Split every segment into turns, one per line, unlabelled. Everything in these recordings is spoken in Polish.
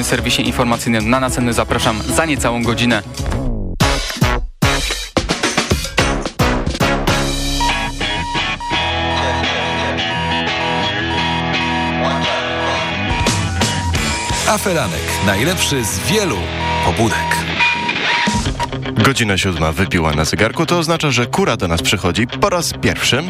tym serwisie informacyjnym na następny zapraszam za niecałą godzinę.
Aferanek. Najlepszy z wielu pobudek.
Godzina siódma wypiła na zegarku, to oznacza, że kura do nas przychodzi po raz pierwszy.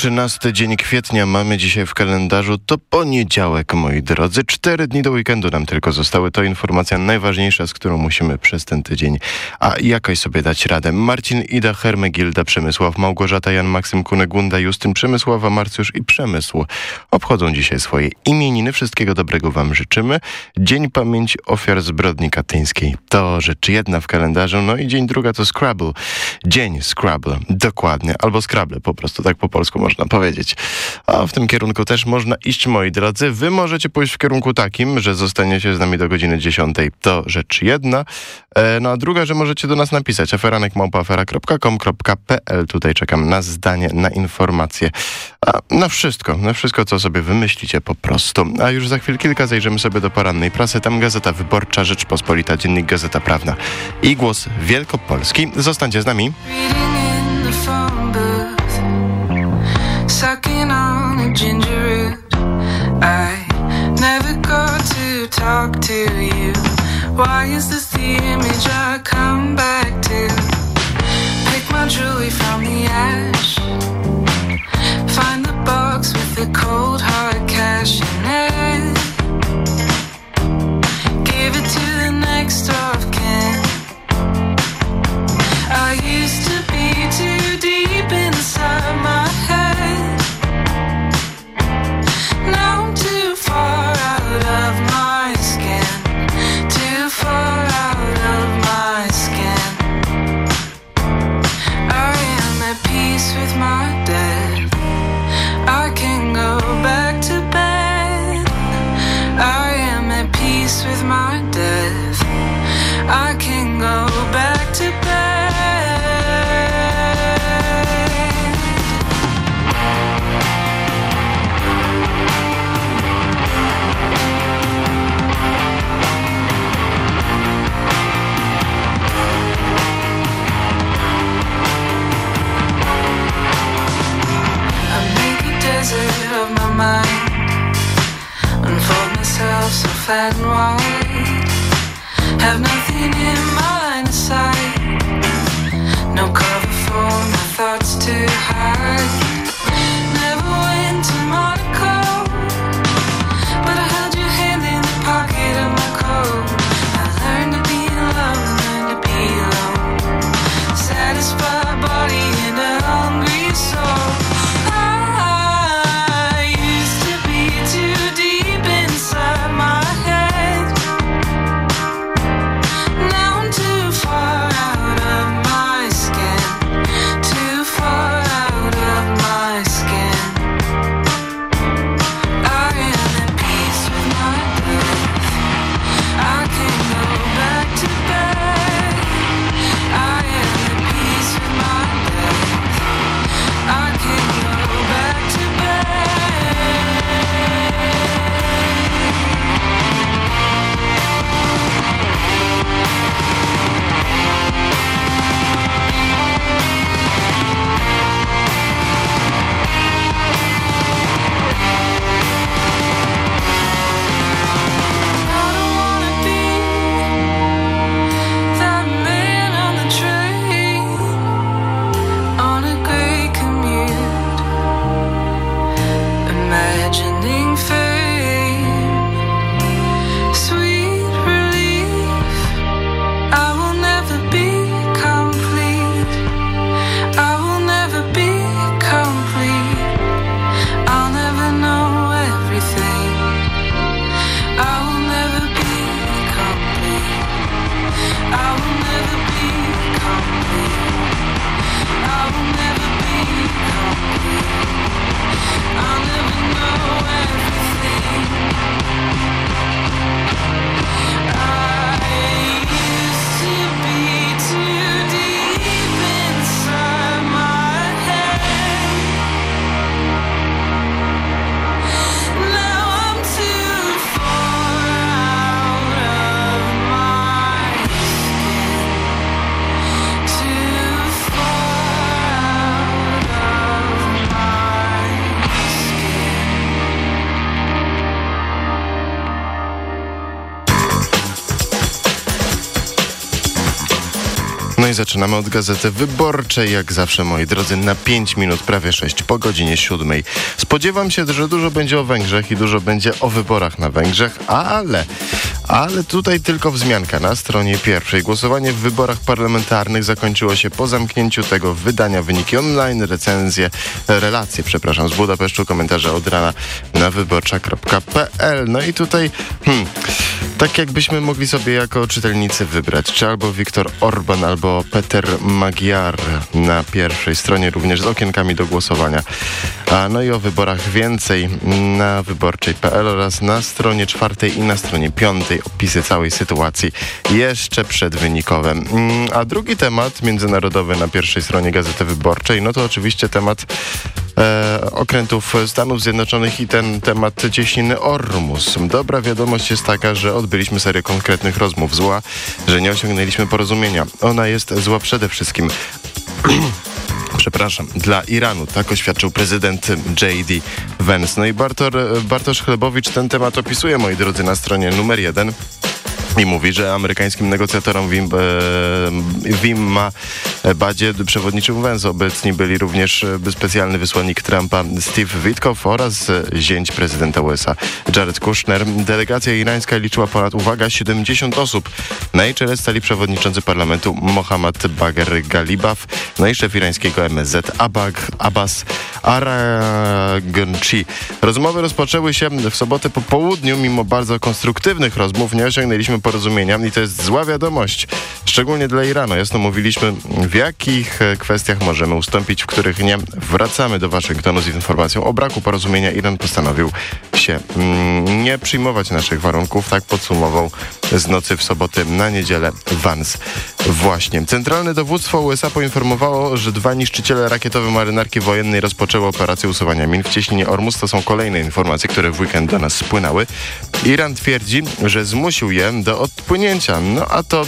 Dus uh, Trzynasty dzień kwietnia mamy dzisiaj w kalendarzu. To poniedziałek, moi drodzy. Cztery dni do weekendu nam tylko zostały. To informacja najważniejsza, z którą musimy przez ten tydzień, a jakoś sobie dać radę. Marcin, Ida, Hermegilda, Przemysław, Małgorzata, Jan, Maksym, Kunegunda, Justyn, Przemysława, Marcjusz i Przemysł obchodzą dzisiaj swoje imieniny. Wszystkiego dobrego wam życzymy. Dzień Pamięci Ofiar Zbrodni Katyńskiej. To rzecz jedna w kalendarzu. No i dzień druga to Scrabble. Dzień Scrabble. Dokładnie. Albo Scrabble po prostu, tak po polsku można powiedzieć. A w tym kierunku też można iść, moi drodzy. Wy możecie pójść w kierunku takim, że zostaniecie z nami do godziny 10. To rzecz jedna. E, no a druga, że możecie do nas napisać aferanek.com.pl. Tutaj czekam na zdanie, na informacje. A na wszystko, na wszystko, co sobie wymyślicie po prostu. A już za chwil kilka zajrzymy sobie do porannej prasy. Tam Gazeta Wyborcza, Rzeczpospolita, Dziennik Gazeta Prawna i Głos Wielkopolski. Zostańcie z nami. Ginger root. I never got to talk to you. Why is this the image I come back to? Pick my jewelry from the ash. Find the box with the cold hard cash in it. dejarnos. I
zaczynamy od Gazety Wyborczej, jak zawsze, moi drodzy, na 5 minut, prawie 6 po godzinie 7. Spodziewam się, że dużo będzie o Węgrzech i dużo będzie o wyborach na Węgrzech, ale, ale tutaj tylko wzmianka na stronie pierwszej. Głosowanie w wyborach parlamentarnych zakończyło się po zamknięciu tego wydania. Wyniki online, recenzje, relacje, przepraszam, z Budapesztu, komentarze od rana na wyborcza.pl. No i tutaj, hmm, tak jakbyśmy mogli sobie jako czytelnicy wybrać, czy albo Viktor Orban, albo Peter Magyar na pierwszej stronie, również z okienkami do głosowania. A no i o wyborach więcej na wyborczej.pl oraz na stronie czwartej i na stronie piątej opisy całej sytuacji jeszcze przed wynikowem. Mm, a drugi temat międzynarodowy na pierwszej stronie Gazety Wyborczej, no to oczywiście temat e, okrętów Stanów Zjednoczonych i ten temat cieśniny Ormus. Dobra wiadomość jest taka, że odbyliśmy serię konkretnych rozmów. Zła, że nie osiągnęliśmy porozumienia. Ona jest zła przede wszystkim przepraszam, dla Iranu. Tak oświadczył prezydent J.D. Vance. No i Bartor, Bartosz Chlebowicz ten temat opisuje, moi drodzy, na stronie numer jeden i mówi, że amerykańskim negocjatorom w, im, w Imma Badzie przewodniczył Węz. Obecni byli również specjalny wysłannik Trumpa Steve Witkow oraz zięć prezydenta USA Jared Kushner. Delegacja irańska liczyła ponad, uwaga, 70 osób. Na jej czele stali przewodniczący parlamentu Mohammad Bagher Galibaf, no i szef irańskiego MSZ Abag, Abbas Araganchi. Rozmowy rozpoczęły się w sobotę po południu. Mimo bardzo konstruktywnych rozmów nie osiągnęliśmy porozumienia i to jest zła wiadomość, szczególnie dla Iranu. Jasno mówiliśmy, w jakich e, kwestiach możemy ustąpić, w których nie. Wracamy do Waszyngtonu z informacją o braku porozumienia. Iran postanowił się mm, nie przyjmować naszych warunków. Tak podsumował z nocy w sobotę na niedzielę Vance. Właśnie. Centralne Dowództwo USA poinformowało, że dwa niszczyciele rakietowe marynarki wojennej rozpoczęły operację usuwania min w cieśninie Ormus. To są kolejne informacje, które w weekend do nas spłynęły. Iran twierdzi, że zmusił je do odpłynięcia. No a to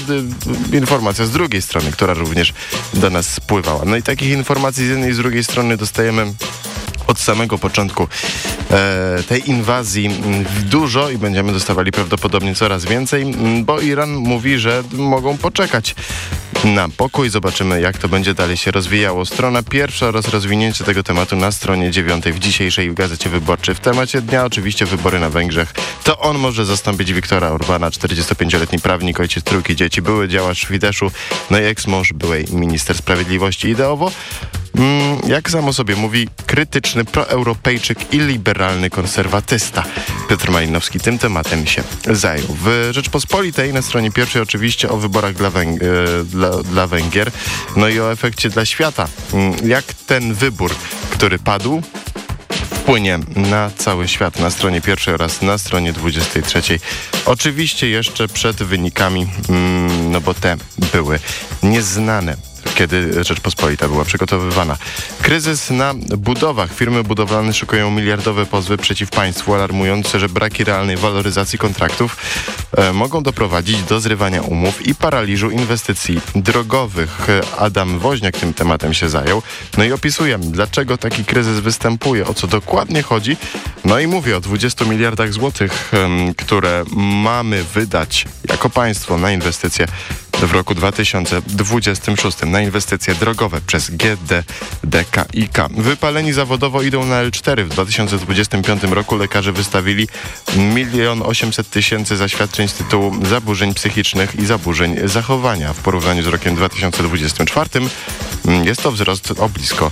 y, informacja z drugiej strony, która również do nas spływała. No i takich informacji z jednej i z drugiej strony dostajemy od samego początku e, tej inwazji dużo i będziemy dostawali prawdopodobnie coraz więcej, bo Iran mówi, że mogą poczekać na pokój. Zobaczymy, jak to będzie dalej się rozwijało. Strona pierwsza oraz rozwinięcie tego tematu na stronie dziewiątej w dzisiejszej Gazecie Wyborczej. W temacie dnia oczywiście wybory na Węgrzech. To on może zastąpić Wiktora Orbana, 45-letni prawnik, ojciec trójki dzieci, były działacz Fideszu, no i eks-mąż byłej minister sprawiedliwości. Ideowo Mm, jak samo sobie mówi, krytyczny proeuropejczyk i liberalny konserwatysta. Piotr Malinowski tym tematem się zajął. W Rzeczpospolitej na stronie pierwszej oczywiście o wyborach dla, Węg e, dla, dla Węgier, no i o efekcie dla świata. Mm, jak ten wybór, który padł, wpłynie na cały świat na stronie pierwszej oraz na stronie 23. Oczywiście jeszcze przed wynikami, mm, no bo te były nieznane kiedy Rzeczpospolita była przygotowywana. Kryzys na budowach. Firmy budowlane szykują miliardowe pozwy przeciw państwu, alarmujące, że braki realnej waloryzacji kontraktów e, mogą doprowadzić do zrywania umów i paraliżu inwestycji drogowych. Adam Woźniak tym tematem się zajął. No i opisuje, dlaczego taki kryzys występuje, o co dokładnie chodzi. No i mówię o 20 miliardach złotych, które mamy wydać jako państwo na inwestycje w roku 2026 na inwestycje drogowe przez GDDKiK. Wypaleni zawodowo idą na L4. W 2025 roku lekarze wystawili 1 800 tysięcy zaświadczeń z tytułu zaburzeń psychicznych i zaburzeń zachowania. W porównaniu z rokiem 2024 mm, jest to wzrost o blisko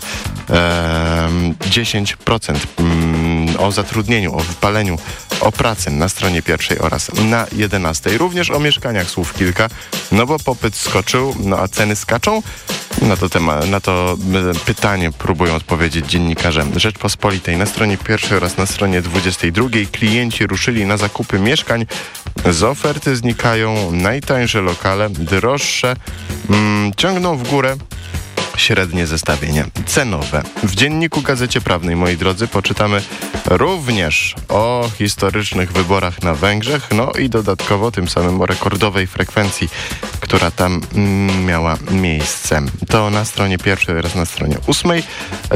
e, 10% mm, o zatrudnieniu, o wypaleniu, o pracy na stronie pierwszej oraz na 11. Również o mieszkaniach słów kilka, no bo popyt skoczył, no a ceny skaczą? Na to, temat, na to e, pytanie próbują odpowiedzieć dziennikarze Rzeczpospolitej. Na stronie pierwszej oraz na stronie 22 klienci ruszyli na zakupy mieszkań. Z oferty znikają najtańsze lokale, droższe mm, ciągną w górę średnie zestawienie cenowe. W dzienniku Gazecie Prawnej, moi drodzy, poczytamy również o historycznych wyborach na Węgrzech, no i dodatkowo tym samym o rekordowej frekwencji, która tam mm, miała miejsce. To na stronie pierwszej oraz na stronie ósmej.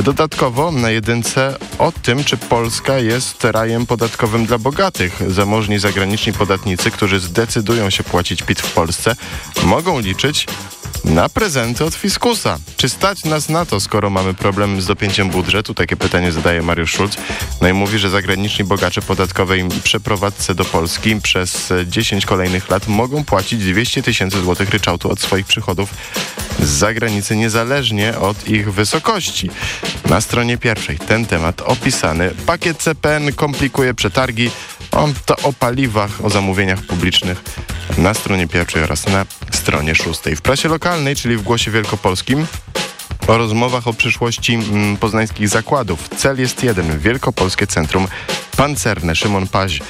Dodatkowo na jedynce o tym, czy Polska jest rajem podatkowym dla bogatych. Zamożni zagraniczni podatnicy, którzy zdecydują się płacić PIT w Polsce, mogą liczyć na prezenty od Fiskusa. Czy stać nas na to, skoro mamy problem z dopięciem budżetu? Takie pytanie zadaje Mariusz Schulz. No i mówi, że zagraniczni bogacze podatkowej przeprowadzce do Polski przez 10 kolejnych lat mogą płacić 200 tysięcy złotych ryczałtu od swoich przychodów z zagranicy, niezależnie od ich wysokości. Na stronie pierwszej ten temat opisany. Pakiet CPN komplikuje przetargi. On to o paliwach, o zamówieniach publicznych na stronie pierwszej oraz na stronie szóstej. W prasie lokalnej, czyli w Głosie Wielkopolskim, o rozmowach o przyszłości mm, poznańskich zakładów. Cel jest jeden. Wielkopolskie Centrum Pancerne. Szymon Paź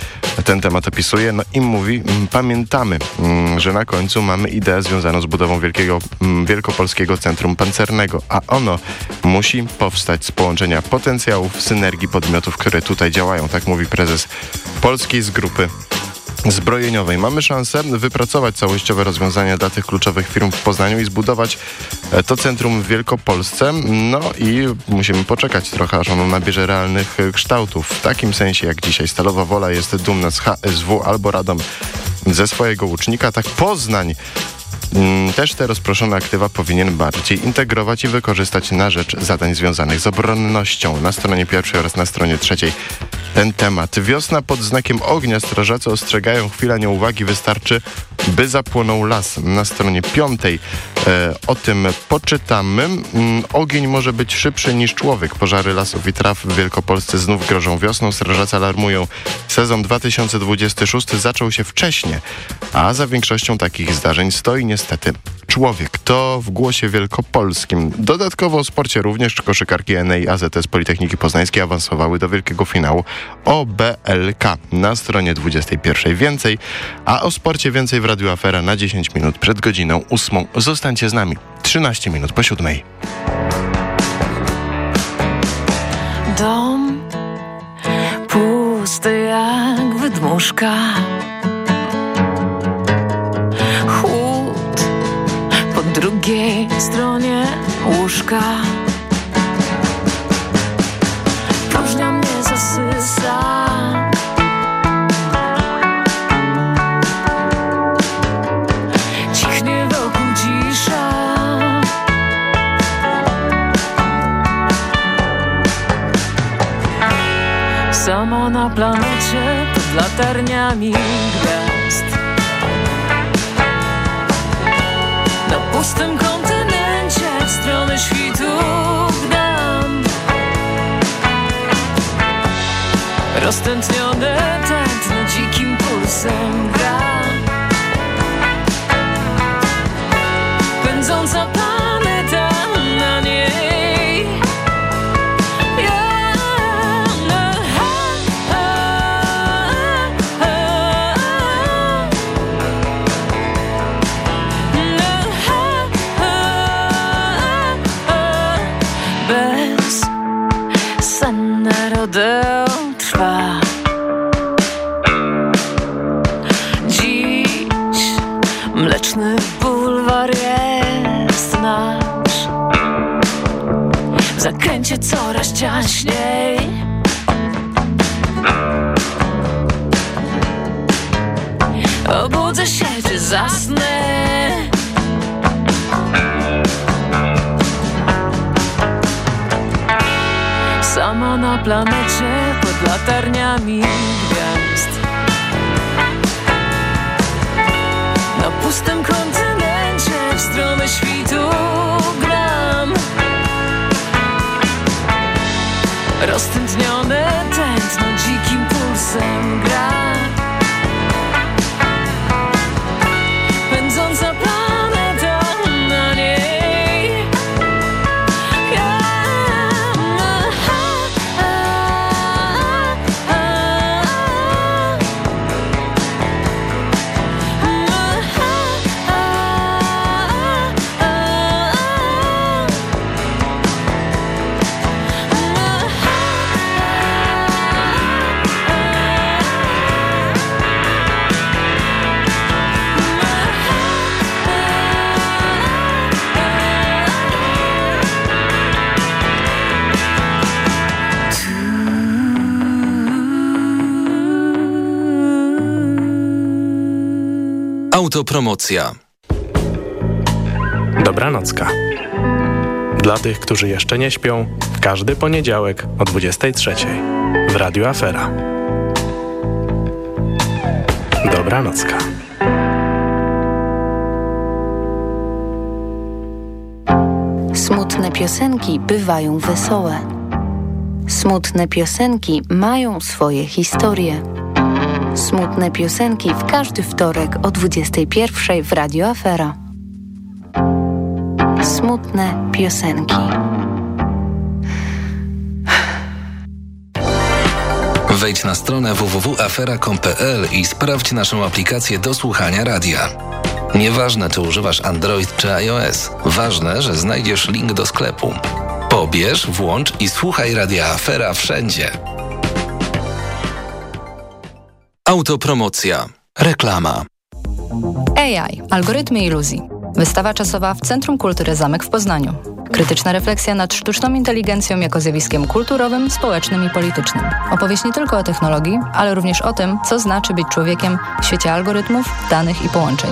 ten temat opisuje no i mówi, mm, pamiętamy, mm, że na końcu mamy ideę związaną z budową wielkiego, Wielkopolskiego Centrum Pancernego, a ono musi powstać z połączenia potencjałów, synergii podmiotów, które tutaj działają. Tak mówi prezes polskiej z grupy zbrojeniowej. Mamy szansę wypracować całościowe rozwiązania dla tych kluczowych firm w Poznaniu i zbudować e, to centrum w Wielkopolsce. No i musimy poczekać trochę, aż ono nabierze realnych e, kształtów. W takim sensie, jak dzisiaj Stalowa Wola jest dumna z HSW albo Radom ze swojego łucznika, tak Poznań też te rozproszone aktywa powinien bardziej integrować i wykorzystać na rzecz zadań związanych z obronnością. Na stronie pierwszej oraz na stronie trzeciej ten temat. Wiosna pod znakiem ognia. Strażacy ostrzegają, chwila nieuwagi wystarczy, by zapłonął las. Na stronie piątej e, o tym poczytamy. Mm, ogień może być szybszy niż człowiek. Pożary lasów i traw w Wielkopolsce znów grożą wiosną. Strażacy alarmują. Sezon 2026 zaczął się wcześniej, a za większością takich zdarzeń stoi niestety niestety człowiek. To w głosie wielkopolskim. Dodatkowo o sporcie również koszykarki NA i AZS Politechniki Poznańskiej awansowały do wielkiego finału OBLK. Na stronie 21 więcej, a o sporcie więcej w Radiu Afera na 10 minut przed godziną 8. Zostańcie z nami. 13 minut po siódmej.
Dom pusty jak wydmuszka drugiej stronie łóżka. Próżnia mnie zasysa. Cichnie wokół cisza. Sama na planecie pod latarniami Roztętnione tętno dzikim pulsem ciaśniej Obudzę się czy zasnę. Sama na planecie pod latarniami gwiazd. Na pustym kontynencie Roztętnione
Autopromocja.
Dobranocka. Dla tych, którzy jeszcze nie śpią, każdy poniedziałek o 23 w Radio Afera. Dobranocka.
Smutne piosenki bywają wesołe. Smutne piosenki mają swoje historie. Smutne piosenki w każdy wtorek o 21 w Radio Afera. Smutne piosenki.
Wejdź na stronę www.afera.com.pl i sprawdź naszą aplikację do słuchania radia. Nieważne, czy używasz Android czy iOS, ważne, że znajdziesz link do sklepu. Pobierz, włącz i słuchaj radia Afera wszędzie. Autopromocja. Reklama.
AI. Algorytmy iluzji. Wystawa czasowa w Centrum Kultury Zamek w Poznaniu. Krytyczna refleksja nad sztuczną inteligencją jako zjawiskiem kulturowym, społecznym i politycznym. Opowieść nie tylko o technologii, ale również o tym, co znaczy być człowiekiem w świecie algorytmów, danych i połączeń.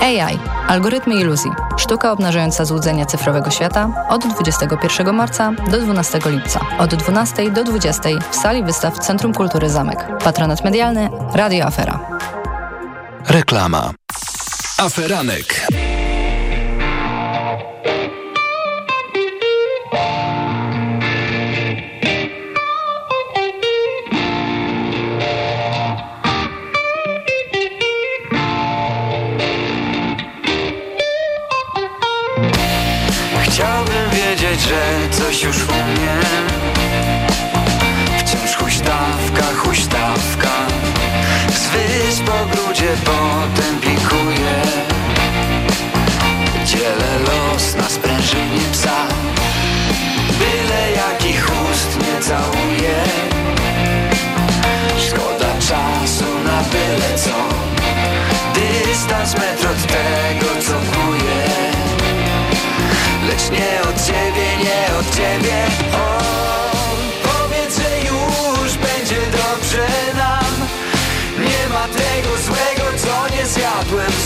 AI. Algorytmy iluzji. Sztuka obnażająca złudzenia cyfrowego świata od 21 marca do 12 lipca. Od 12 do 20 w sali wystaw Centrum Kultury Zamek. Patronat medialny Radio Afera.
Reklama. Aferanek.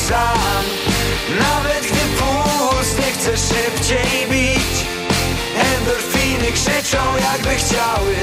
Sam. Nawet gdy puls nie chce szybciej bić Endorfiny krzyczą, jakby chciały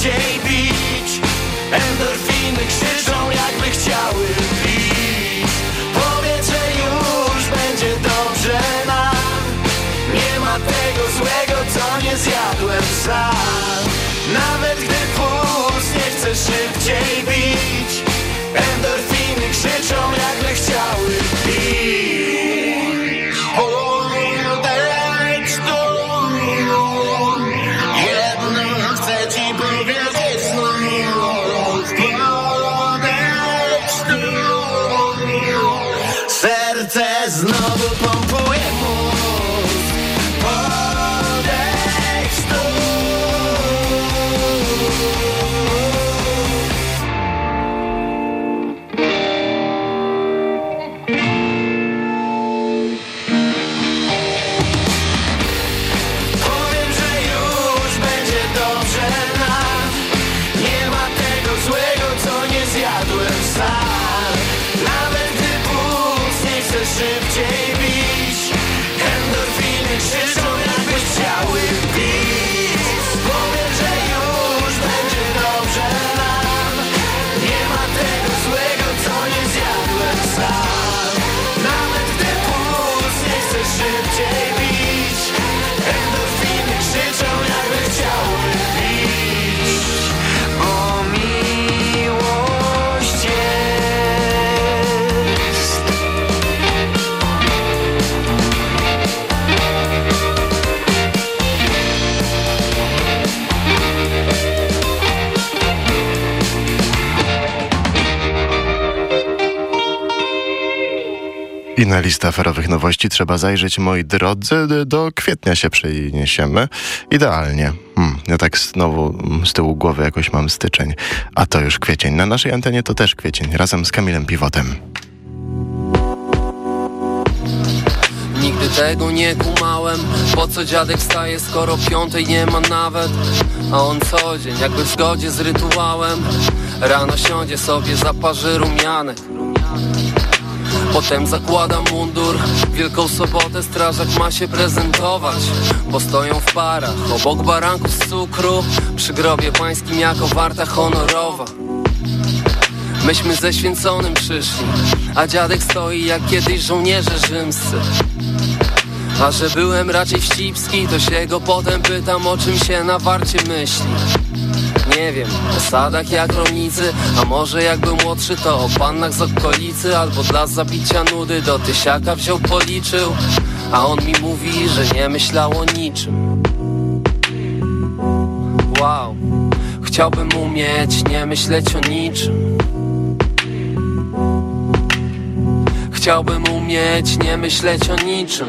szybciej bić. Endorfiny krzyczą, jakby chciały pić. Powiedz, że już będzie dobrze nam. Nie ma tego złego, co nie zjadłem sam. Nawet gdy puls nie chce szybciej bić szybciej
I na listę aferowych nowości trzeba zajrzeć, moi drodzy. Do kwietnia się przeniesiemy. Idealnie. Hmm, ja tak znowu mm, z tyłu głowy jakoś mam styczeń. A to już kwiecień. Na naszej antenie to też kwiecień. Razem z Kamilem Piwotem.
Nigdy tego nie kumałem Po co dziadek staje, skoro piątej nie ma nawet A on co dzień, jakby w zgodzie z rytuałem Rano siądzie sobie, zaparzy rumianek Potem zakłada mundur. Wielką sobotę strażak ma się prezentować Bo stoją w parach Obok baranków z cukru. Przy grobie pańskim jako warta honorowa. Myśmy ze święconym przyszli A dziadek stoi jak kiedyś żołnierze rzymscy. A że byłem raczej wścibski, to się go potem pytam o czym się na warcie myśli Nie wiem, o sadach jak rolnicy, a może jak był młodszy to o pannach z okolicy Albo dla zabicia nudy do tysiaka wziął policzył A on mi mówi, że nie myślał o niczym. Wow, chciałbym umieć nie myśleć o niczym. Chciałbym umieć nie myśleć o niczym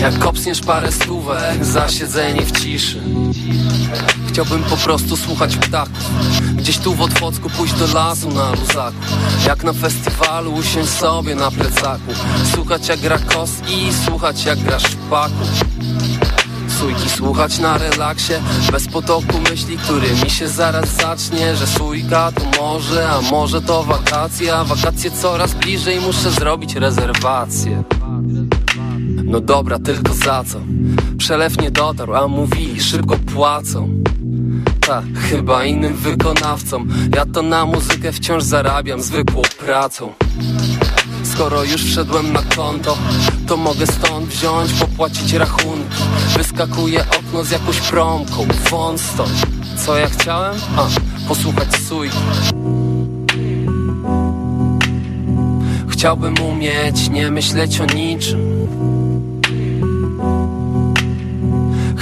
Jak kopsniesz parę stówek za siedzenie w ciszy. Chciałbym po prostu słuchać ptaków. Gdzieś tu w Otwocku pójść do lasu na luzaku. Jak na festiwalu usiąść sobie na plecaku. Słuchać jak gra kos i słuchać jak gra szpaku Sójki słuchać na relaksie Bez potoku myśli, który mi się zaraz zacznie Że sójka to może, a może to wakacje A wakacje coraz bliżej, muszę zrobić rezerwację No dobra, tylko za co? Przelew nie dotarł, a mówi szybko płacą. Tak, chyba innym wykonawcom Ja to na muzykę wciąż zarabiam zwykłą pracą. Skoro już wszedłem na konto To mogę stąd wziąć, popłacić rachunki. Wyskakuje okno z jakąś promką Wąt stąd Co ja chciałem? A, posłuchać sójki Chciałbym umieć nie myśleć o niczym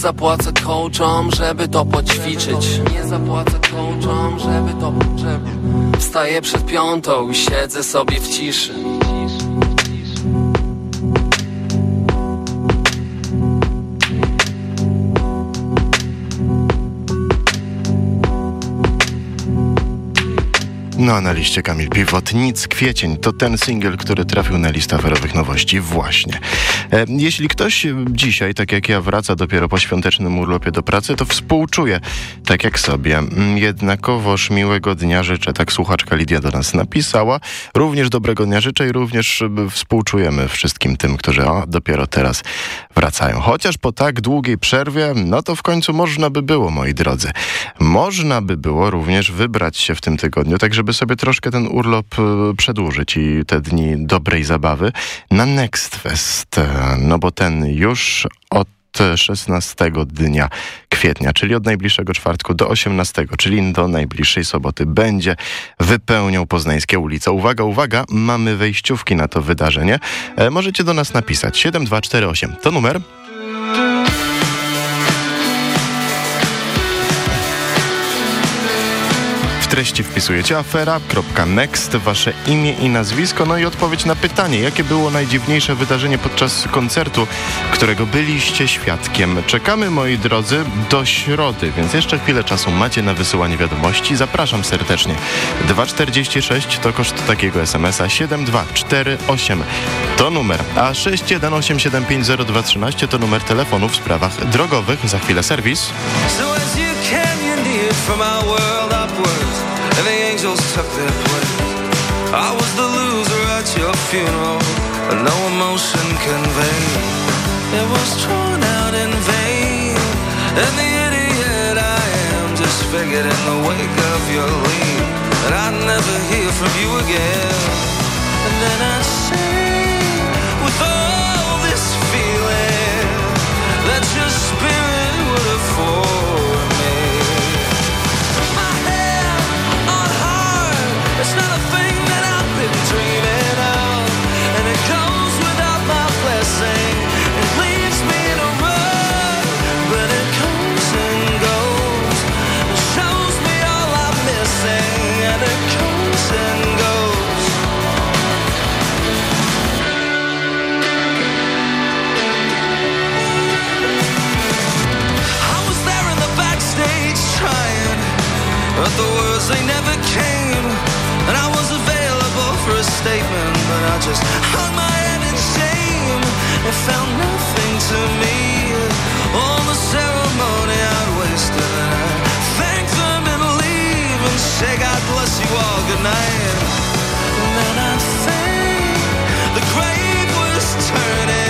zapłacę coachom, żeby to poćwiczyć Nie zapłacę coachom, żeby to... Wstaję przed piątą i siedzę sobie w ciszy
No a na liście Kamil Piwot, Nic Kwiecień, to ten singiel, który trafił na listę aferowych nowości właśnie. E, jeśli ktoś dzisiaj, tak jak ja, wraca dopiero po świątecznym urlopie do pracy, to współczuję, tak jak sobie. Mm, Jednakowoż miłego dnia życzę, tak słuchaczka Lidia do nas napisała. Również dobrego dnia życzę i również e, współczujemy wszystkim tym, którzy o, dopiero teraz wracają. Chociaż po tak długiej przerwie, no to w końcu można by było, moi drodzy. Można by było również wybrać się w tym tygodniu, tak żeby sobie troszkę ten urlop e, przedłużyć i te dni dobrej zabawy na Next Fest. No bo ten już od
16 dnia kwietnia, czyli od najbliższego czwartku do 18, czyli do najbliższej soboty będzie wypełnią poznańskie ulice. Uwaga, uwaga, mamy wejściówki na to wydarzenie. E, możecie do nas napisać 7248. To numer treści wpisujecie afera.next, wasze imię i nazwisko, no i odpowiedź na pytanie, jakie było najdziwniejsze wydarzenie podczas koncertu, którego byliście świadkiem. Czekamy, moi drodzy, do środy, więc jeszcze chwilę czasu macie na wysyłanie wiadomości. Zapraszam serdecznie. 246 to koszt takiego SMS-a 7248 to numer, a 618750213 to numer telefonu w sprawach drogowych. Za chwilę serwis. So and the angels took their place. I was the loser at your funeral, but no emotion conveyed. It was drawn out in vain, and the idiot I am just figured in the wake of your leave that I'd never hear from you again. And then I'd say, with all but the words they never came. And I was available for a statement, but I just hung my head in shame and found nothing to me. All the ceremony I'd wasted, and I thank them and leave and say God bless you all, good night. And then I think the grave was turning,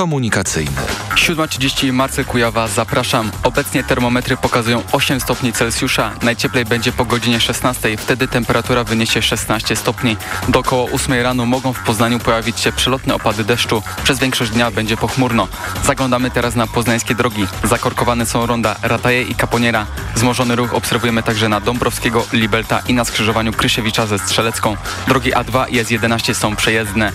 komunikacyjny.
7.30 Marcy Kujawa, zapraszam. Obecnie termometry pokazują 8 stopni Celsjusza. Najcieplej będzie po godzinie 16, wtedy temperatura wyniesie 16 stopni. Do około 8 rano mogą w Poznaniu pojawić się przelotne opady deszczu. Przez większość dnia będzie pochmurno. Zaglądamy teraz na poznańskie drogi. Zakorkowane są ronda Rataje i Kaponiera. Wzmożony ruch obserwujemy także na Dąbrowskiego, Libelta i na skrzyżowaniu Krysiewicza ze Strzelecką. Drogi A2 i S11 są przejezdne.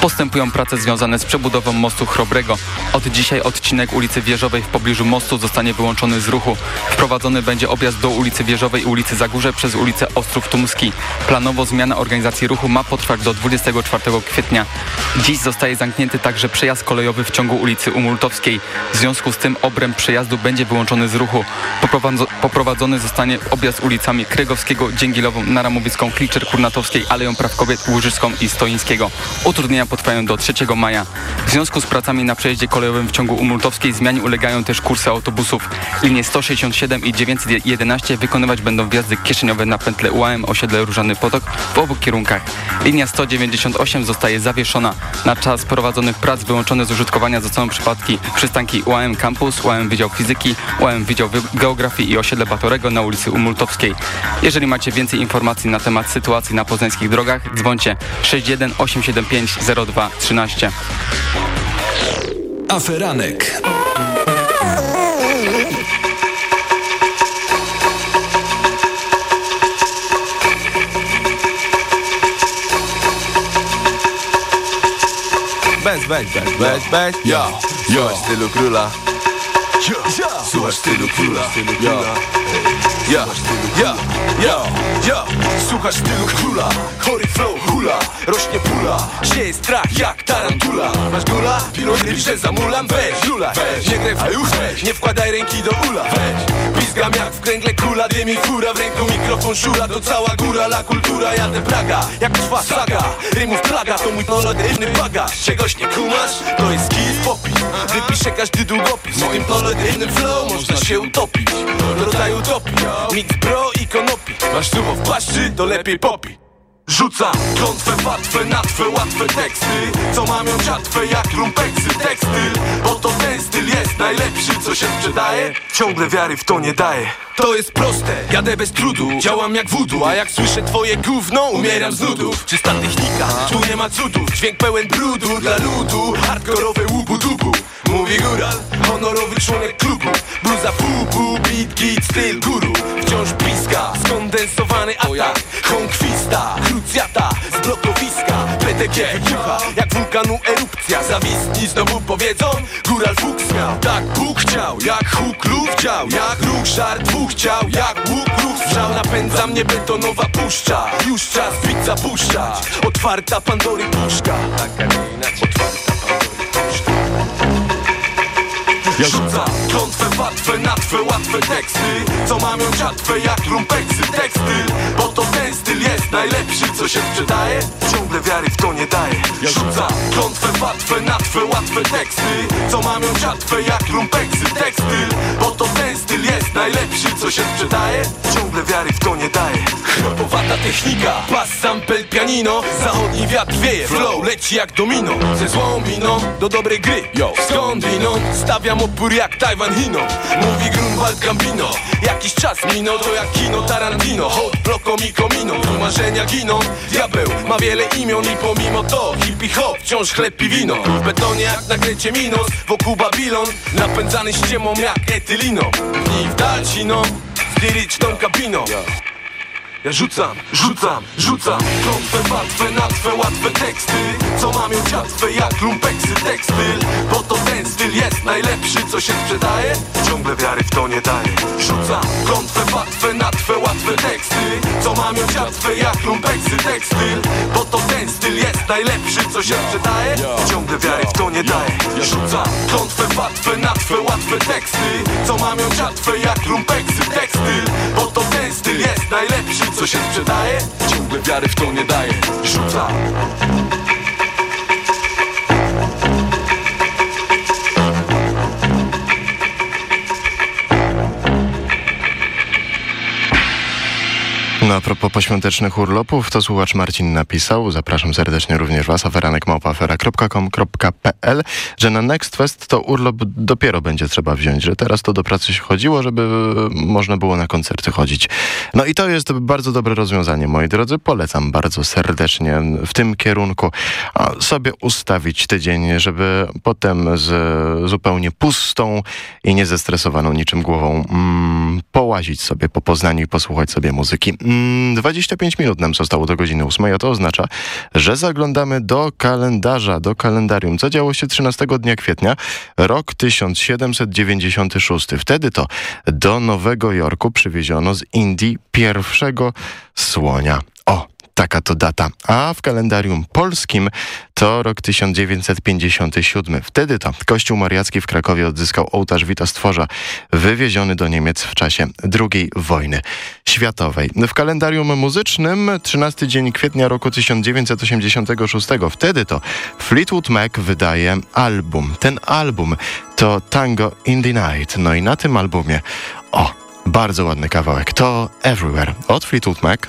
Postępują prace związane z przebudową budową mostu Chrobrego. Od dzisiaj odcinek ulicy Wieżowej w pobliżu mostu zostanie wyłączony z ruchu. Wprowadzony będzie objazd do ulicy Wieżowej i ulicy Zagórze przez ulicę Ostrów Tumski. Planowo zmiana organizacji ruchu ma potrwać do 24 kwietnia. Dziś zostaje zamknięty także przejazd kolejowy w ciągu ulicy Umultowskiej. W związku z tym obręb przejazdu będzie wyłączony z ruchu. Poprowadzony zostanie objazd ulicami Krygowskiego, Dzięgilową, Naramowicką, Kliczer, Kurnatowskiej, Aleją Praw Kobiet, Łużycką i Stoińskiego. Utrudnienia potrwają do 3 maja. W związku z pracami na przejeździe kolejowym w ciągu Umultowskiej zmianie ulegają też kursy autobusów. Linie 167 i 911 wykonywać będą wjazdy kieszeniowe na pętle UAM osiedle Różany Potok w obu kierunkach. Linia 198 zostaje zawieszona. Na czas prowadzonych prac wyłączone z użytkowania zostaną przypadki przystanki UAM Campus, UAM Wydział Fizyki, UAM Wydział Geografii i osiedle Batorego na ulicy Umultowskiej. Jeżeli macie więcej informacji na temat sytuacji na poznańskich drogach, dzwońcie 61 875 02 13.
Aferanek.
Bez, bez, bez, bez, bez, ja, ja, stylu króla. Słuchasz stylu króla. Ja, ja, ja, ja, ja. Słuchasz stylu króla. Chory flow hula. Rośnie pula. Sieje strach jak tarantula? Masz gula? Pilnuj, że zamulam. Weź, lula, Nie graj już weź. Nie wkładaj ręki do ula. Weź Pizgam jak w kręgle kula Dymi fura W ręku mikrofon szura To cała góra La kultura Jadę Praga Jak trwa saga Rymów plaga To mój polodywny bagaż. Czegoś nie kumasz? To jest kiss popis Wypiszę każdy długopis. Moim polodywnym flow Można się utopić Rodzaj utopii. Mix bro i konopi Masz słowo w paszczy To lepiej popi Rzucam klątwę wartwe na twe łatwe teksty. Co mam ją czatwe jak lumpeksy tekstyl Bo to ten styl jest najlepszy co się sprzedaje. Ciągle wiary w to nie daje. To jest proste, jadę bez trudu. Działam jak wudu, a jak słyszę twoje gówno Umieram z nudów, czysta technika Tu nie ma cudów, dźwięk pełen brudu Dla ludu, hardkorowe łubu dubu Mówi góral, honorowy członek klubu. Bluza pupu, beat, git, styl guru. Wciąż piska, skondensowany atak. Konkwista, krucjata z blokowiska. PTG wybucha, jak wulkanu erupcja. Zawistni znowu powiedzą, góral fuks miał. Tak Bóg chciał, jak huk chciał. Jak ruch żart dwóch chciał, jak łuk rów strzał. Napędza mnie betonowa puszcza. Już czas bit zapuszczać Otwarta Pandory puszka. Otwarta ja rzucam wartwę na twe łatwe teksty. Co mam ją czatwe jak lumpeksy tekstyl Bo to ten styl jest najlepszy co się sprzedaje. Ciągle wiary w to nie daje. Ja rzucam klątwę wartwę na twe łatwe teksty. Co mam ją czatwe jak lumpeksy tekstyl Bo to ten styl jest najlepszy co się sprzedaje. Ciągle wiary w to nie daje. Chropowata technika, pas, sample, pianino. Zachodni wiatr wieje, flow leci jak domino. Ze złą miną do dobrej gry. Yo, skądinąd stawiam opór jak Tajwan Hino Mówi Grunwald Gambino. Jakiś czas minął to jak kino Tarantino. Hołd blokom i kominą Tu marzenia giną. Diabeł ma wiele imion i pomimo to Hippie hop wciąż chleb i wino. W betonie jak na krecie Minos Wokół Babilon Napędzany ściemą jak etyliną I w dal siną Z liryczną kabiną ja rzucam, rzucam, rzucam. Klątwę wartwę na twe łatwe teksty. Co mam ją ciatwe jak lumpeksy tekstyl Bo to ten styl jest najlepszy co się sprzedaje. Ciągle wiary w to nie daje Rzucam klątwę wartwę na twe łatwe teksty. Co mam ją ciatwe jak lumpeksy tekstyl Bo to ten styl jest najlepszy co się sprzedaje. Ciągle wiary w to nie daje Rzucam klątwę wartwę na twe łatwe teksty. Co mam ją ciatwe jak lumpeksy tekstyl Bo to styl jest najlepszy co się sprzedaje. Ciągle wiary w to nie daje. Rzucam
No a propos poświątecznych urlopów, to słuchacz Marcin napisał, zapraszam serdecznie również Was, aferanek.pl, że na Next Fest to urlop dopiero będzie trzeba wziąć, że teraz to do pracy się chodziło, żeby można było na koncerty chodzić. No i to jest bardzo dobre rozwiązanie, moi drodzy, polecam bardzo serdecznie w tym kierunku sobie ustawić tydzień, żeby potem z zupełnie pustą i niezestresowaną niczym głową mm, połazić sobie po Poznaniu i posłuchać sobie muzyki. Mm,
25 minut nam zostało do godziny 8, a to oznacza, że zaglądamy do kalendarza, do kalendarium. Co działo się 13 dnia kwietnia, rok 1796. Wtedy to do Nowego Jorku przywieziono z Indii pierwszego słonia. O, taka to data. A w kalendarium polskim to rok 1957. Wtedy to Kościół Mariacki w Krakowie odzyskał ołtarz Wita Stworza, wywieziony do Niemiec w czasie II wojny światowej. W kalendarium muzycznym 13 dzień kwietnia roku 1986. Wtedy to Fleetwood Mac wydaje album. Ten album to Tango in the Night. No i na tym albumie, o, bardzo ładny kawałek. To Everywhere od Fleetwood Mac.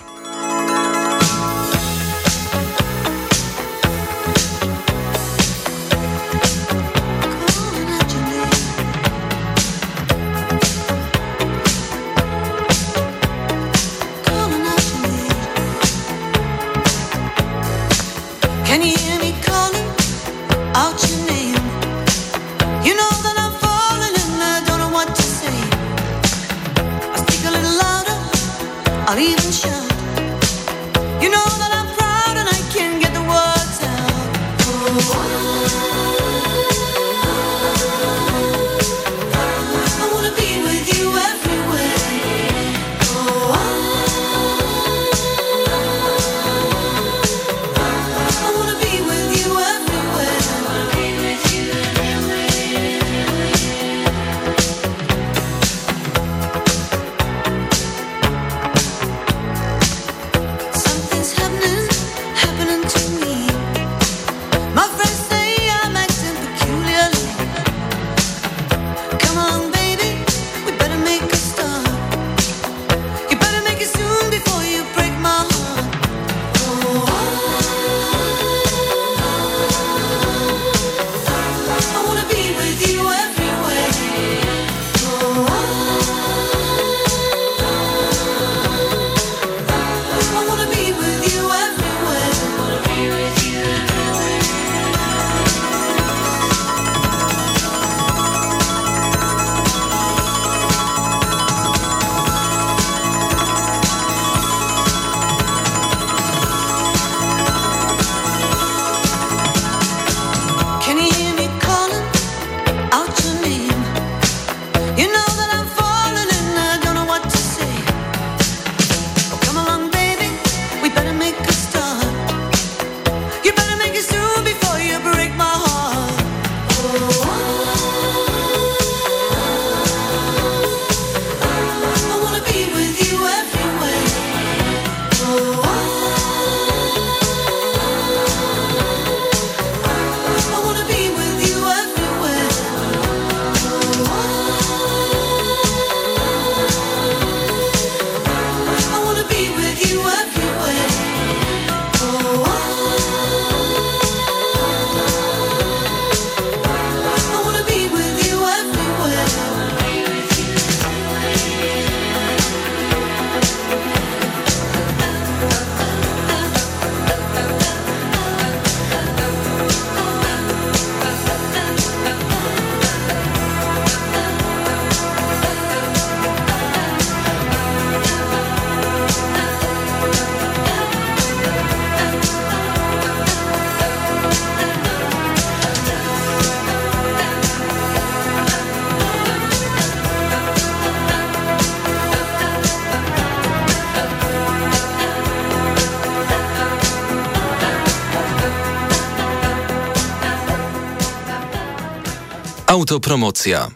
Autopromocja.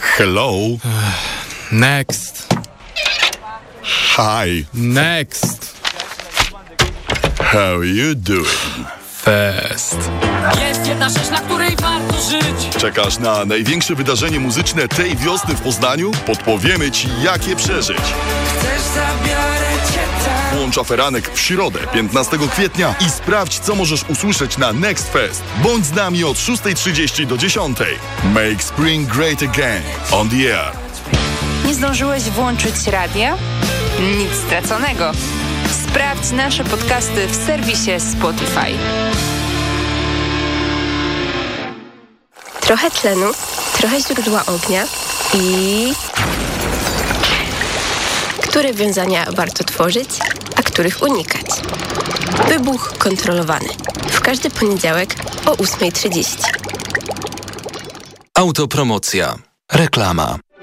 Hello.
Next.
Hi.
Next.
How you doing?
Fest.
Jest jedna rzecz, na której warto żyć.
Czekasz na największe wydarzenie muzyczne tej wiosny w Poznaniu? Podpowiemy Ci, jak je przeżyć.
Chcesz, zabiorę
Włącz aferanek w środę, 15 kwietnia i sprawdź, co możesz usłyszeć na Next Fest. Bądź z nami od 6.30 do 10.00. Make spring great again. On the air.
Nie zdążyłeś włączyć radia? Nic straconego. Sprawdź nasze podcasty w serwisie Spotify.
Trochę tlenu, trochę źródła ognia i... które wiązania warto tworzyć, których unikać. Wybuch kontrolowany. W każdy poniedziałek o 8.30.
Autopromocja. Reklama.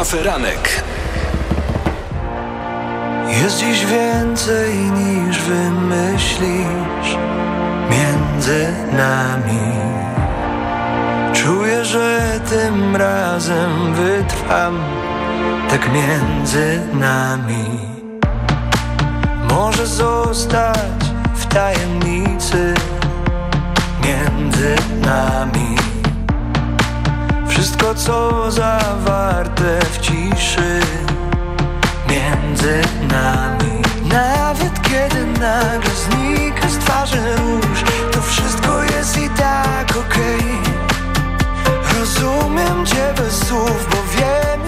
Aferanek.
Jest dziś więcej niż wymyślisz między nami. Czuję, że tym razem wytrwam tak między nami. Może zostać w tajemnicy Wszystko co zawarte w ciszy między nami. Nawet kiedy nagle znika z twarzy róż To wszystko jest i tak okej. Rozumiem cię bez słów, bo wiem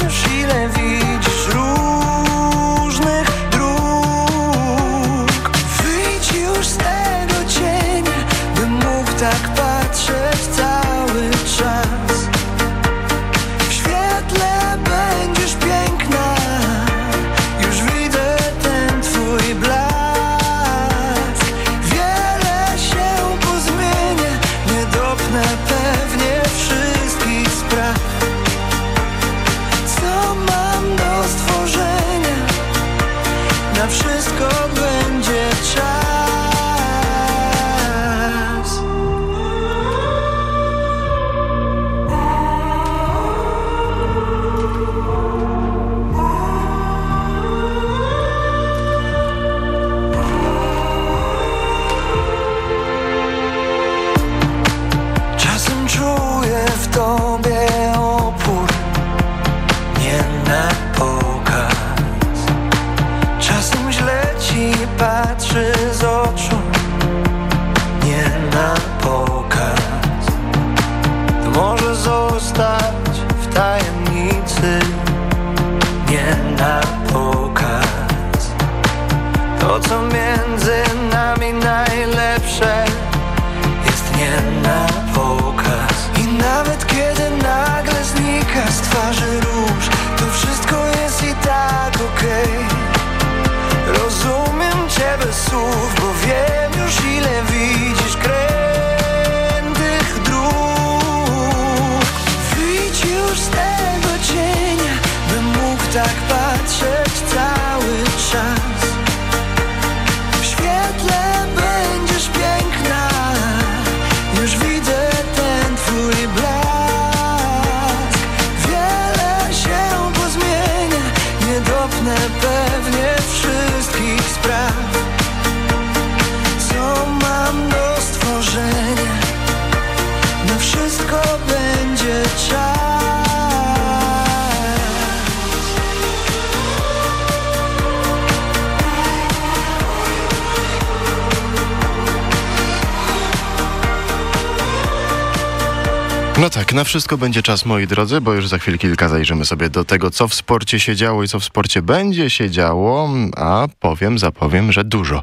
na wszystko będzie czas,
moi drodzy, bo już za chwilę kilka zajrzymy sobie do tego, co w sporcie się działo i co w sporcie będzie się działo, a powiem, zapowiem, że dużo.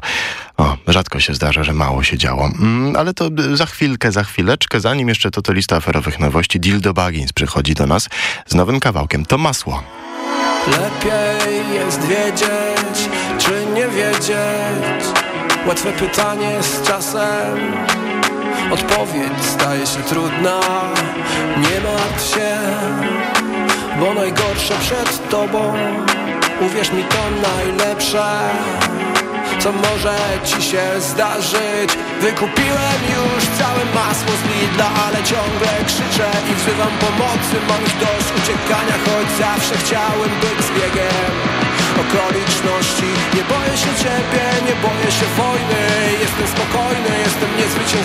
O, rzadko się zdarza, że mało się działo. Mm, ale to za chwilkę, za chwileczkę, zanim jeszcze to, to lista aferowych nowości, Dildo Baggins przychodzi do nas z nowym kawałkiem. To masło.
Lepiej jest wiedzieć, czy nie wiedzieć Łatwe pytanie z czasem Odpowiedź staje się trudna. Nie martw się, bo najgorsze przed tobą. Uwierz mi to najlepsze co może ci się zdarzyć. Wykupiłem już całe masło z Lidla Ale ciągle krzyczę i wzywam pomocy. Mam już dość uciekania, choć zawsze chciałem być zbiegiem okoliczności Nie boję się ciebie, nie boję się wojny. Jestem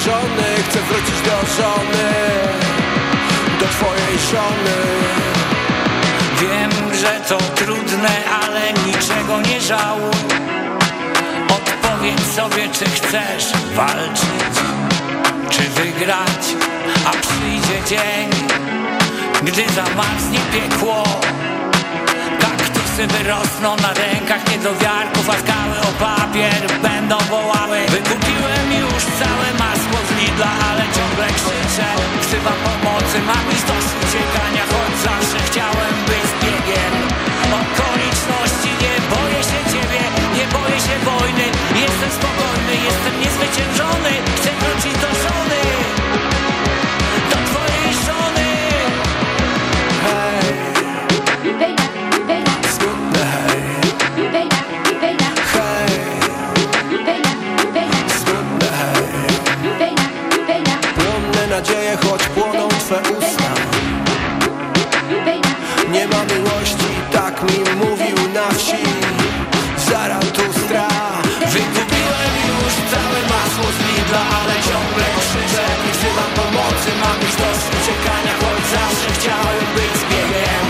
niezwyciężony Chcę wrócić do żony Do twojej żony.
Wiem, że to trudne, ale niczego nie żałuj. Odpowiedz sobie, czy chcesz walczyć, czy wygrać A przyjdzie dzień, gdy zamarznie piekło. Kaktusy wyrosną na rękach niedowiarków A skały o papier będą wołały. Wykupiłem już całe masło z Lidla, ale ciągle krzyczę Wzywam pomocy, mam już dość uciekania Choć zawsze chciałem być zbiegiem Okoliczności, nie boję się ciebie Nie boję się wojny. Jestem spokojny, jestem niezwyciężony Chcę wrócić do żony
Płonne nadzieje, choć płoną twe usta. Nie ma miłości, tak mi mówił na wsi. Zaratustra
Wykupiłem już całe masło z Lidla Ale ciągle krzyczę i wzywam pomocy Mam już dość uciekania, choć zawsze chciałem być zbiegiem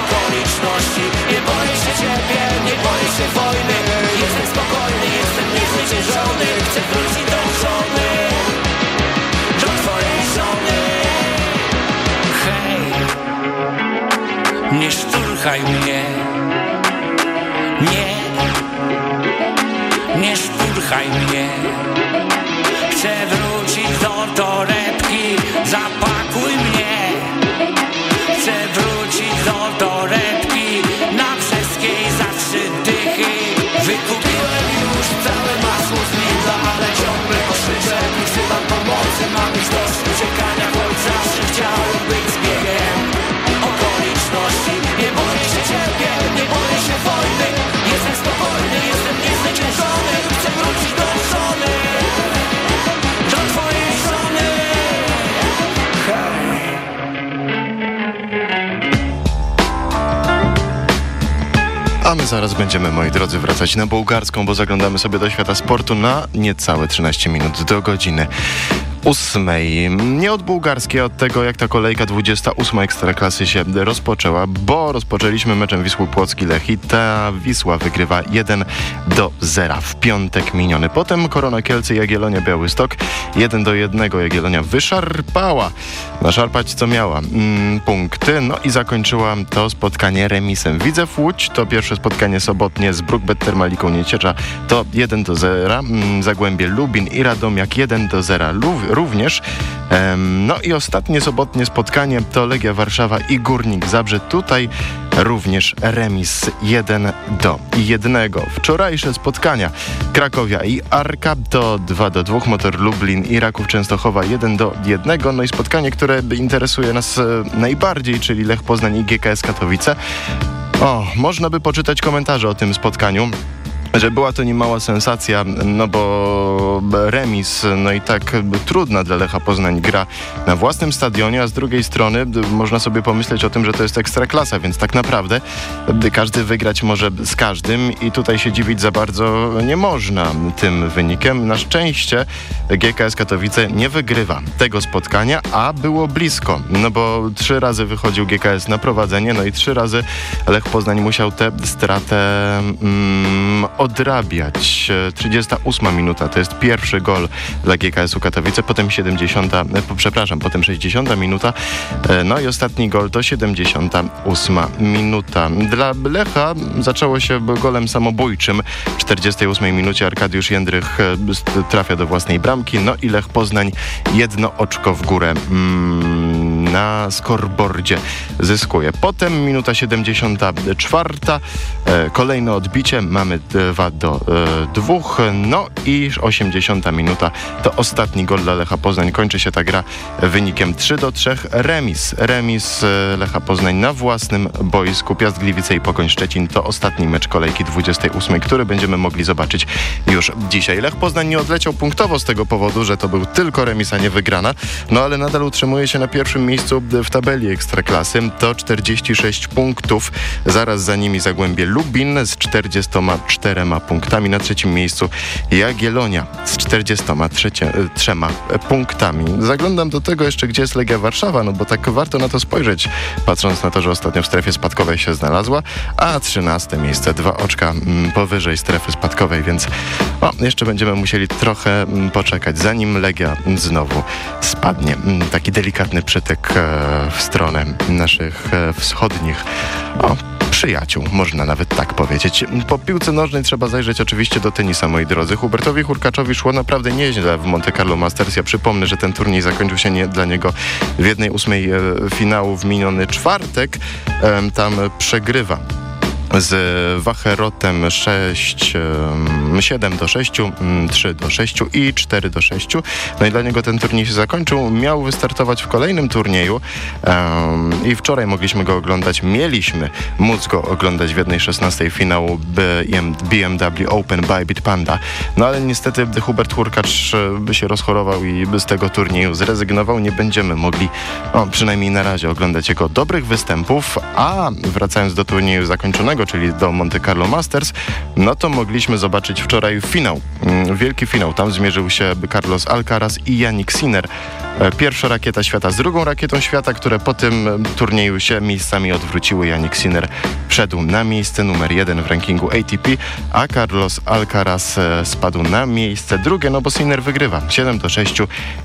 Okoliczności. Nie boję się ciebie, nie boję się wojny. Jestem spokojny, jestem niezwyciężony Chcę wrócić Nie szturchaj mnie. Nie nie szturchaj mnie. Chcę wrócić do torebki Zapakuj mnie. Chcę wrócić
zaraz będziemy, moi drodzy, wracać na bułgarską, bo zaglądamy sobie do świata sportu na niecałe 13 minut do godziny ósmej. Nie od bułgarskiej, od tego, jak ta kolejka 28 Ekstraklasy się rozpoczęła, bo rozpoczęliśmy meczem Wisły Płocki Lech i ta Wisła wygrywa 1 do 0 w piątek miniony. Potem Korona Kielce Jagiellonia Białystok 1 do 1 Jagiellonia wyszarpała. Naszarpać co miała mm, punkty, no i zakończyła to spotkanie remisem. Widzew Łódź to pierwsze spotkanie sobotnie z Brookbet Termaliką Nieciecza to 1 do 0. Mm, Zagłębie Lubin i Radomiak 1 do 0. Lub, również. No i ostatnie sobotnie spotkanie to Legia Warszawa i Górnik Zabrze. Tutaj również remis 1 do 1. Wczorajsze spotkania Krakowia i Arka to 2 do 2, Motor Lublin i Raków Częstochowa 1 do 1. No i spotkanie, które interesuje nas e, najbardziej, czyli Lech Poznań i GKS Katowice. O, można by poczytać komentarze o tym spotkaniu że była to niemała sensacja, no bo remis, no i tak trudna dla Lecha Poznań gra na własnym stadionie, a z drugiej strony można sobie pomyśleć o tym, że to jest ekstraklasa, więc tak naprawdę każdy wygrać może z każdym i tutaj się dziwić za bardzo nie można tym wynikiem. Na szczęście GKS Katowice nie wygrywa tego spotkania, a było blisko, no bo trzy razy wychodził GKS na prowadzenie, no i trzy razy Lech Poznań musiał tę stratę mm, odrabiać. 38 minuta to jest pierwszy gol dla GKS-u Katowice, potem 70, e, przepraszam, potem 60 minuta, e, no i ostatni gol to 78 minuta. Dla Lecha zaczęło się golem samobójczym. W 48 minucie Arkadiusz Jędrych e, trafia do własnej bramki, no i Lech Poznań jedno oczko w górę mm, na skorbordzie zyskuje. Potem minuta 74, kolejne odbicie, mamy 2 do 2. No i 80 minuta to ostatni gol dla Lecha Poznań. Kończy się ta gra wynikiem 3 do 3. Remis. Remis Lecha Poznań na własnym boisku. Piast Gliwice i Pogoń Szczecin to ostatni mecz kolejki 28, który będziemy mogli zobaczyć już dzisiaj. Lech Poznań nie odleciał punktowo z tego powodu, że to był tylko remis, a nie wygrana. No ale nadal utrzymuje się na pierwszym miejscu miejscu w tabeli Ekstraklasy. To 46 punktów. Zaraz za nimi Zagłębie Lubin z 44 punktami. Na trzecim miejscu Jagiellonia z 43 punktami. Zaglądam do tego jeszcze, gdzie jest Legia Warszawa, no bo tak warto na to spojrzeć, patrząc na to, że ostatnio w strefie spadkowej się znalazła, a 13 miejsce, dwa oczka mm, powyżej strefy spadkowej, więc o, jeszcze będziemy musieli trochę mm, poczekać, zanim Legia znowu spadnie. Mm, Taki delikatny przytyk e, w stronę naszych e, wschodnich o, przyjaciół, można nawet tak powiedzieć. Po piłce nożnej trzeba zajrzeć oczywiście do tenisa, moi drodzy. Hubertowi Hurkaczowi szło naprawdę nieźle w Monte Carlo Masters. Ja przypomnę, że ten turniej zakończył się nie dla niego w jednej ósmej e, finału w miniony czwartek. Tam przegrywa z Wacherotem 6, em, 7 do 6, mm, 3 do 6 i 4 do 6. No i dla niego ten turniej się zakończył. Miał wystartować w kolejnym turnieju em, i wczoraj mogliśmy go oglądać. Mieliśmy móc go oglądać w jednej 16 finału BM, BMW Open by Bitpanda. No ale niestety Hubert Hurkacz e, by się rozchorował i by z tego turnieju zrezygnował. Nie będziemy mogli, o, przynajmniej na razie, oglądać jego dobrych występów, a wracając do turnieju zakończonego, czyli do Monte Carlo Masters, no to mogliśmy zobaczyć wczoraj finał. Mm, Wielki finał. Tam zmierzył się Carlos Alcaraz i Yannick Sinner. E, Pierwsza rakieta świata z drugą rakietą świata, które po tym e, turnieju się miejscami odwróciły. Yannick Sinner wszedł na miejsce numer jeden w rankingu ATP, a Carlos Alcaraz e, spadł na miejsce drugie, no bo Sinner wygrywa 7 do 6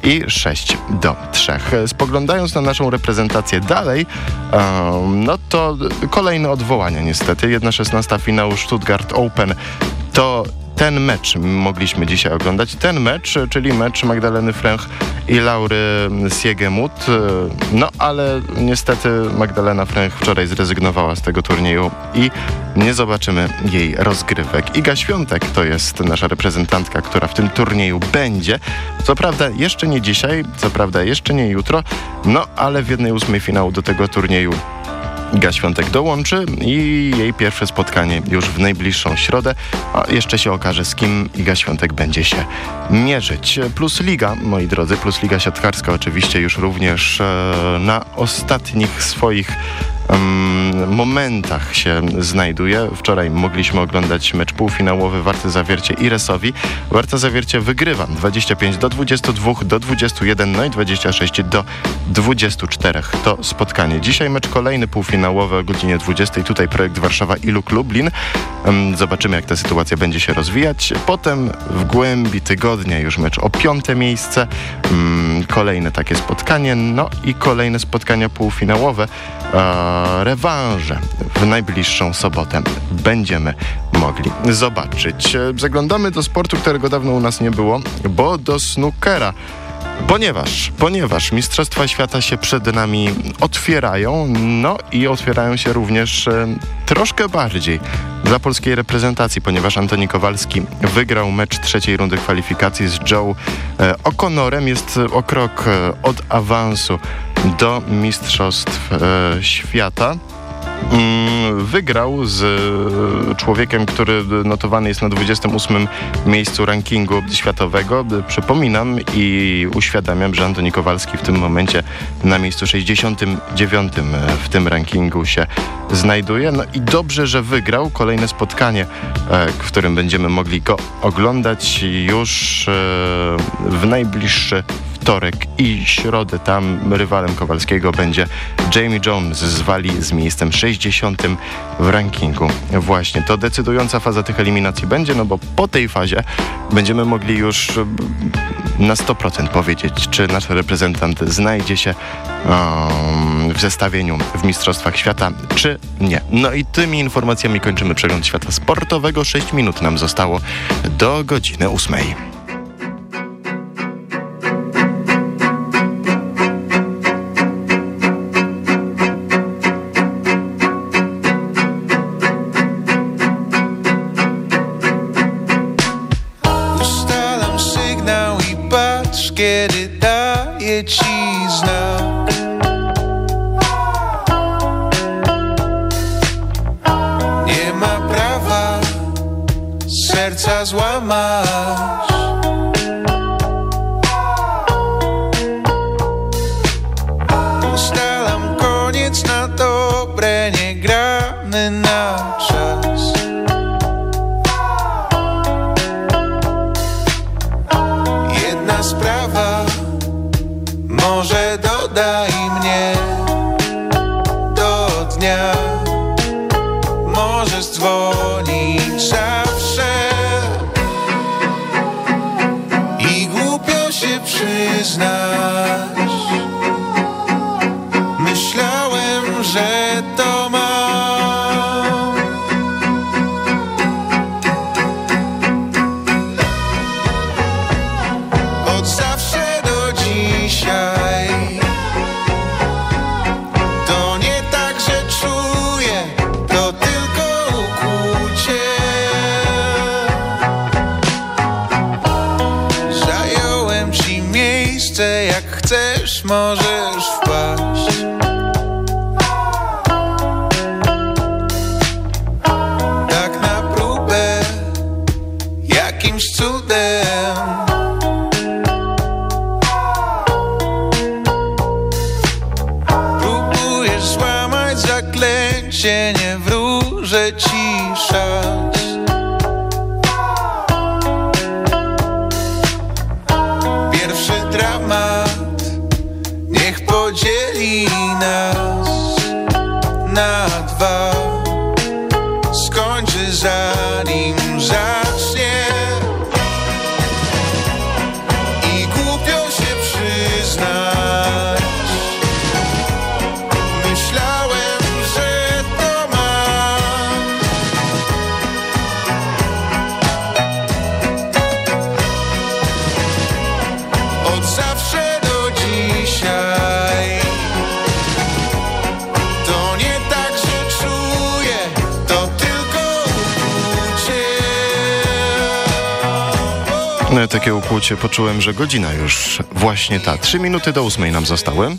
i 6 do 3. E, Spoglądając na naszą reprezentację dalej, no to kolejne odwołania niestety. 1-16 finału Stuttgart Open to ten mecz mogliśmy dzisiaj oglądać. Ten mecz, czyli mecz Magdaleny Fręch i Laury Siegemut. No ale niestety Magdalena Fręch wczoraj zrezygnowała z tego turnieju i nie zobaczymy jej rozgrywek. Iga Świątek to jest nasza reprezentantka, która w tym turnieju będzie. Co prawda jeszcze nie dzisiaj, co prawda jeszcze nie jutro, no ale w jednej ósmej finału do tego turnieju Iga Świątek dołączy i jej pierwsze spotkanie już w najbliższą środę, a jeszcze się okaże z kim Iga Świątek będzie się mierzyć. Plus Liga, moi drodzy, plus Liga Siatkarska oczywiście już również e, na ostatnich swoich momentach się znajduje. Wczoraj mogliśmy oglądać mecz półfinałowy Warte Zawiercie i Resowi. Warta Zawiercie wygrywa 25 do 22 do 21, no i 26 do 24. To spotkanie. Dzisiaj mecz kolejny półfinałowy o godzinie 20. Tutaj projekt Warszawa i Luk Lublin. Zobaczymy, jak ta sytuacja będzie się rozwijać. Potem w głębi tygodnia już mecz o piąte miejsce. Kolejne takie spotkanie. No i kolejne spotkania półfinałowe. Rewanże w najbliższą sobotę będziemy mogli zobaczyć. E, Zaglądamy do sportu, którego dawno u nas nie było, bo do snookera. Ponieważ, ponieważ Mistrzostwa Świata się przed nami otwierają, no i otwierają się również e, troszkę bardziej dla polskiej reprezentacji, ponieważ Antoni Kowalski wygrał mecz trzeciej rundy kwalifikacji z Joe e, O'Connorem. Jest e, o krok e, od awansu do Mistrzostw e, Świata. Mm, Wygrał z e, człowiekiem, który notowany jest na 28 miejscu rankingu światowego. Przypominam i uświadamiam, że Antoni Kowalski w tym momencie na miejscu 69 w tym rankingu się znajduje. No i dobrze, że wygrał kolejne spotkanie, e, w którym będziemy mogli go oglądać już e, w najbliższy wtorek i środę. Tam rywalem Kowalskiego będzie Jamie Jones z Walii z miejscem 60 w rankingu. Właśnie, to decydująca faza tych eliminacji będzie, no bo po tej fazie będziemy mogli już mm, na 100% powiedzieć, czy nasz reprezentant znajdzie się um, w zestawieniu w Mistrzostwach Świata, czy nie. No i tymi informacjami kończymy przegląd świata sportowego. 6 minut nam zostało do godziny 8.
Pierwszy
takie ukłucie poczułem, że godzina już właśnie ta. Trzy minuty do ósmej nam zostały.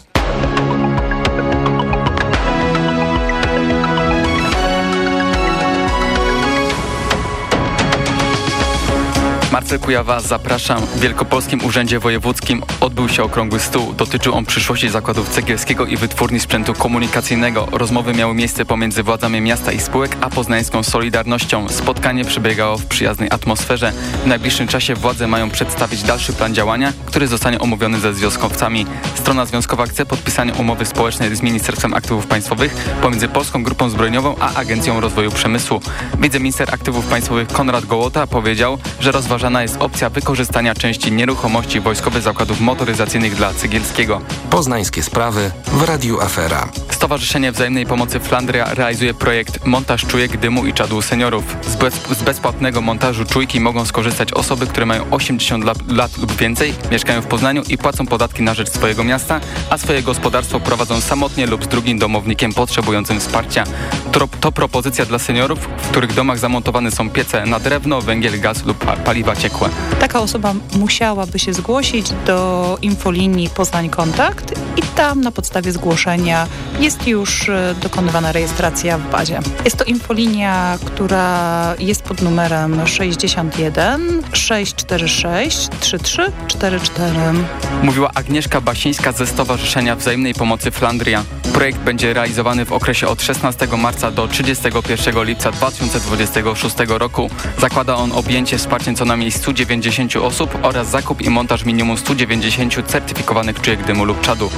Marcel Kujawa, zapraszam. W Wielkopolskim Urzędzie Wojewódzkim odbył się okrągły stół. Dotyczył on przyszłości zakładów cegielskiego i wytwórni sprzętu komunikacyjnego. Rozmowy miały miejsce pomiędzy władzami miasta i spółek, a poznańską Solidarnością. Spotkanie przebiegało w przyjaznej atmosferze. W najbliższym czasie władze mają przedstawić dalszy plan działania, który zostanie omówiony ze związkowcami. Strona związkowa chce podpisania umowy społecznej z Ministerstwem Aktywów Państwowych pomiędzy Polską Grupą Zbrojeniową a Agencją Rozwoju Przemysłu. Wiceminister Aktywów Państwowych Konrad Gołota powiedział, że rozważana jest opcja wykorzystania części nieruchomości wojskowych zakładów motoryzacyjnych dla Cegielskiego.
Poznańskie sprawy w Radiu Afera.
Stowarzyszenie Wzajemnej Pomocy Flandria realizuje projekt Montaż czujek dymu i czadu seniorów. Z, bez, z bezpłatnego montażu czujki mogą skorzystać osoby, które mają 80 lat, lat lub więcej, mieszkają w Poznaniu i płacą podatki na rzecz swojego miasta, a swoje gospodarstwo prowadzą samotnie lub z drugim domownikiem potrzebującym wsparcia. To, to propozycja dla seniorów, w których domach zamontowane są piece na drewno, węgiel, gaz lub pa- paliwa
Taka osoba musiałaby się zgłosić do infolinii Poznań Kontakt i tam na podstawie zgłoszenia jest już e, dokonywana rejestracja w bazie. Jest to infolinia, która jest pod numerem 61 646 3344.
Mówiła Agnieszka Basińska ze Stowarzyszenia Wzajemnej Pomocy Flandria. Projekt będzie realizowany w okresie od 16 marca do 31 lipca 2026 roku. Zakłada on objęcie wsparciem co najmniej 190 osób oraz zakup i montaż minimum 190 certyfikowanych czujek dymu lub czadu.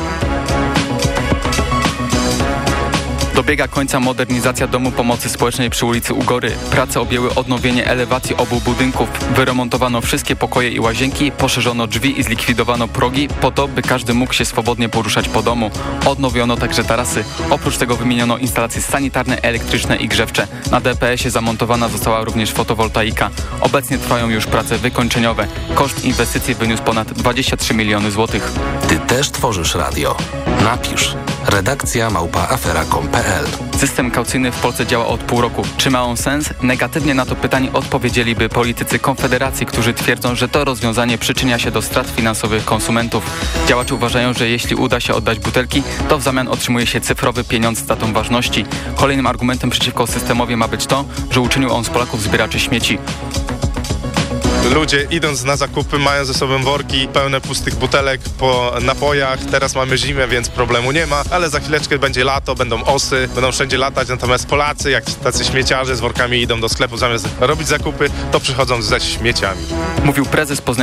Dobiega końca modernizacja Domu Pomocy Społecznej przy ulicy Ugory. Prace objęły odnowienie elewacji obu budynków. Wyremontowano wszystkie pokoje i łazienki, poszerzono drzwi i zlikwidowano progi po to, by każdy mógł się swobodnie poruszać po domu. Odnowiono także tarasy. Oprócz tego wymieniono instalacje sanitarne, elektryczne i grzewcze. Na DPS-ie zamontowana została również fotowoltaika. Obecnie trwają już prace wykończeniowe. Koszt inwestycji wyniósł ponad 23 miliony złotych.
Ty też tworzysz radio. Napisz redakcja małpaafera.com.pl
System kaucyjny w Polsce działa od pół roku. Czy ma on sens? Negatywnie na to pytanie odpowiedzieliby politycy Konfederacji, którzy twierdzą, że to rozwiązanie przyczynia się do strat finansowych konsumentów. Działacze uważają, że jeśli uda się oddać butelki, to w zamian otrzymuje się cyfrowy pieniądz z datą ważności. Kolejnym argumentem przeciwko systemowi ma być to, że uczynił on z Polaków zbieraczy śmieci.
Ludzie idąc na zakupy mają ze sobą worki pełne pustych butelek po napojach. Teraz mamy zimę, więc problemu nie ma, ale za chwileczkę będzie lato, będą osy, będą wszędzie latać, natomiast Polacy, jak tacy śmieciarze z workami idą do sklepu, zamiast robić zakupy, to przychodzą ze śmieciami.
Mówił prezes Poznańskiej